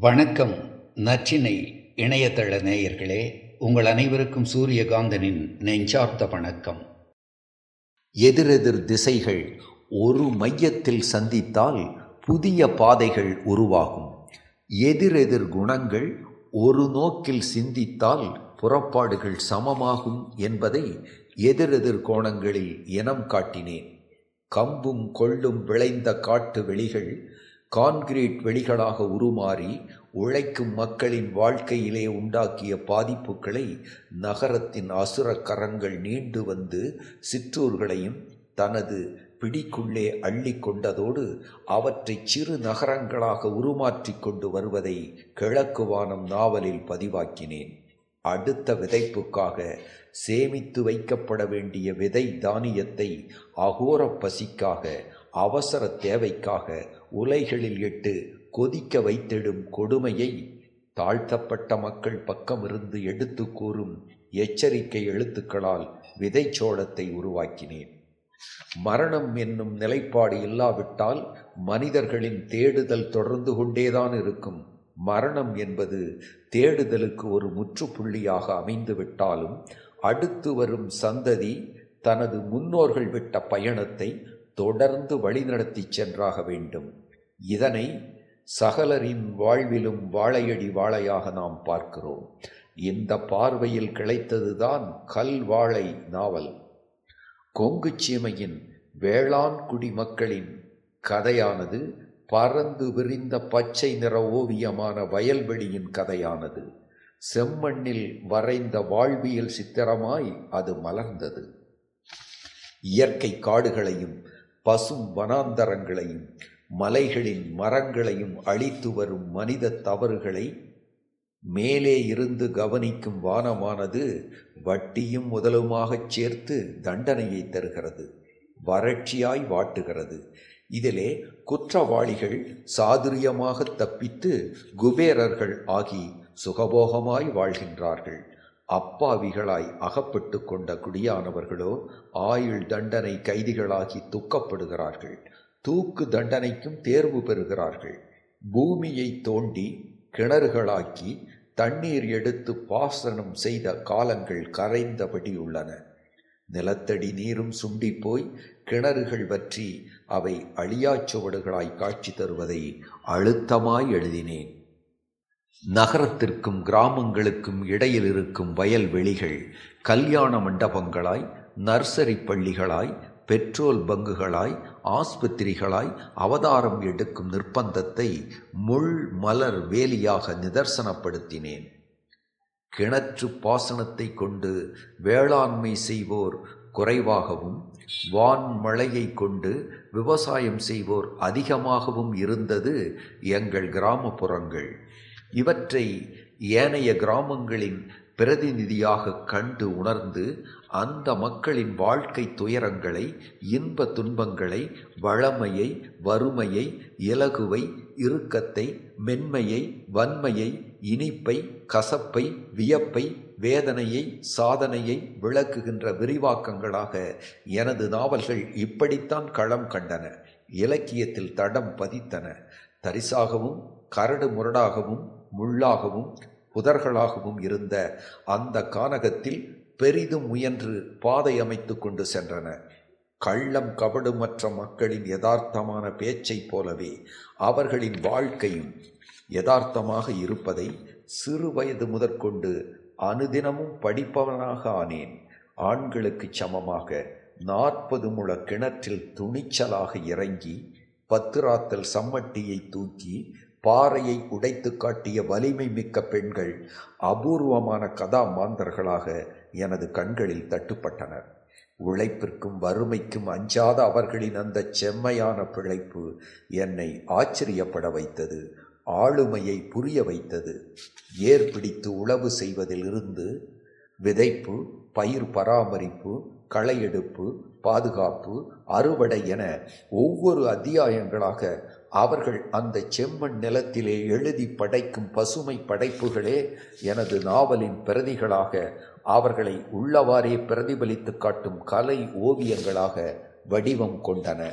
வணக்கம் நற்றினை இணையதள நேயர்களே உங்கள் அனைவருக்கும் சூரியகாந்தனின் நெஞ்சார்த்த வணக்கம். எதிரெதிர் திசைகள் ஒரு மையத்தில் சந்தித்தால் புதிய பாதைகள் உருவாகும். எதிரெதிர் குணங்கள் ஒரு நோக்கில் சிந்தித்தால் புறப்பாடுகள் சமமாகும் என்பதை எதிரெதிர் கோணங்களில் இனம் காட்டினேன். கம்பும் கொள்ளும் விளைந்த காட்டு வெளிகள் கான்கிரீட் வெளிகளாக உருமாறி உழைக்கும் மக்களின் வாழ்க்கையிலே உண்டாக்கிய பாதிப்புகளை நகரத்தின் அசுர கரங்கள் நீண்டு வந்து சிற்றூர்களையும் தனது பிடிக்குள்ளே அள்ளி கொண்டதோடு அவற்றை சிறு நகரங்களாக உருமாற்றி கொண்டு வருவதை கிழக்கு வானம் நாவலில் பதிவாக்கினேன். அடுத்த விதைப்புக்காக சேமித்து வைக்கப்பட வேண்டிய விதை தானியத்தை அகோர பசிக்காக அவசர தேவைக்காக உலைகளில் இட்டு கொதிக்க வைத்திடும் கொடுமையை தாழ்த்தப்பட்ட மக்கள் பக்கமிருந்து எடுத்து கூறும் எச்சரிக்கை எழுத்துக்களால் விதைச்சோளத்தை உருவாக்கினேன். மரணம் என்னும் நிலைப்பாடு இல்லாவிட்டால் மனிதர்களின் தேடுதல் தொடர்ந்து கொண்டேதான் இருக்கும். மரணம் என்பது தேடுதலுக்கு ஒரு முற்றுப்புள்ளியாக அமைந்துவிட்டாலும் அடுத்து வரும் சந்ததி தனது முன்னோர்கள் விட்ட பயணத்தை தொடர்ந்து வழிநடத்தி சென்றாக வேண்டும். இதனை சகலரின் வாழ்விலும் வாழையடி வாழையாக நாம் பார்க்கிறோம். இந்த பார்வையில் கிடைத்ததுதான் கல் வாழை நாவல். கொங்கு சீமையின் வேளாண் குடிமக்களின் கதையானது பறந்து விரிந்த பச்சை நிற ஓவியமான வயல்வெளியின் கதையானது. செம்மண்ணில் வரைந்த வாழ்வியல் சித்திரமாய் அது மலர்ந்தது. இயற்கை காடுகளையும் பசும் வனாந்தரங்களையும் மலைகளின் மரங்களையும் அழித்து வரும் மனித தவறுகளை மேலே இருந்து கவனிக்கும் வானமானது வட்டியும் முதலுமாகச் சேர்த்து தண்டனையை தருகிறது வறட்சியாய் வாட்டுகிறது. இதிலே குற்றவாளிகள் சாதுரியமாக தப்பித்து குபேரர்கள் ஆகி சுகபோகமாய் வாழ்கின்றார்கள். அப்பாவிகளாய் அகப்பட்டு கொண்ட குடியானவர்களோ ஆயுள் தண்டனை கைதிகளாகி துக்கப்படுகிறார்கள். தூக்கு தண்டனைக்கும் தேர்வு பெறுகிறார்கள். பூமியை தோண்டி கிணறுகளாக்கி தண்ணீர் எடுத்து பாசனம் செய்த காலங்கள் கரைந்தபடி உள்ளன. நிலத்தடி நீரும் சுண்டி போய் கிணறுகள் வற்றி அவை அழியாச்சுவடுகளாய் காட்சி தருவதை அழுத்தமாய் எழுதினேன். நகரத்திற்கும் கிராமங்களுக்கும் இடையில் இருக்கும் வயல்வெளிகள் கல்யாண மண்டபங்களாய் நர்சரி பள்ளிகளாய் பெட்ரோல் பங்குகளாய் ஆஸ்பத்திரிகளாய் அவதாரம் எடுக்கும் நிர்பந்தத்தை முள் மலர் வேலியாக நிதர்சனப்படுத்தினேன். கிணற்று பாசனத்தை கொண்டு வேளாண்மை செய்வோர் குறைவாகவும் வான்மழையை கொண்டு விவசாயம் செய்வோர் அதிகமாகவும் இருந்தது எங்கள் கிராமப்புறங்கள். இவற்றை ஏனைய கிராமங்களின் பிரதிநிதியாக கண்டு உணர்ந்து அந்த மக்களின் வாழ்க்கை துயரங்களை இன்ப துன்பங்களை வளமையை வறுமையை இலகுவை இறுக்கத்தை மென்மையை வன்மையை இனிப்பை கசப்பை வியப்பை வேதனையை சாதனையை விளக்குகின்ற விரிவாக்கங்களாக எனது நாவல்கள் இப்படித்தான் களம் கண்டன இலக்கியத்தில் தடம் பதித்தன தரிசாகவும் கரடு முரடாகவும் முள்ளாகவும் புதர்களாகவும் இருந்த அந்த கானகத்தில் பெரிதும் முயன்று பாதை அமைத்து கொண்டு சென்றன. கள்ளம் கபடுமற்ற மக்களின் யதார்த்தமான பேச்சைப் போலவே அவர்களின் வாழ்க்கையும் யதார்த்தமாக இருப்பதை சிறு வயது முதற்கொண்டு அனுதினமும் படிப்பவனாக ஆனேன். ஆண்களுக்கு சமமாக நாற்பது முழ கிணற்றில் துணிச்சலாக இறங்கி பத்துராத்தல் சம்மட்டியை தூக்கி பாறையை உடைத்து காட்டிய வலிமை மிக்க பெண்கள் அபூர்வமான கதா மாந்தர்களாக எனது கண்களில் தட்டுப்பட்டனர். உழைப்பிற்கும் வறுமைக்கும் அஞ்சாத அவர்களின் அந்த செம்மையான பிழைப்பு என்னை ஆச்சரியப்பட வைத்தது ஆளுமையை புரிய வைத்தது. ஏர் பிடித்து உழவு செய்வதிலிருந்து விதைப்பு பயிர் பராமரிப்பு களையெடுப்பு பாதுகாப்பு அறுவடை என ஒவ்வொரு அத்தியாயங்களாக அவர்கள் அந்த செம்மண் நிலத்திலே எழுதி படைக்கும் பசுமை படைப்புகளே எனது நாவலின் பிரதிகளாக அவர்களை உள்ளவாறே பிரதிபலித்து காட்டும் கலை ஓவியங்களாக வடிவம் கொண்டன.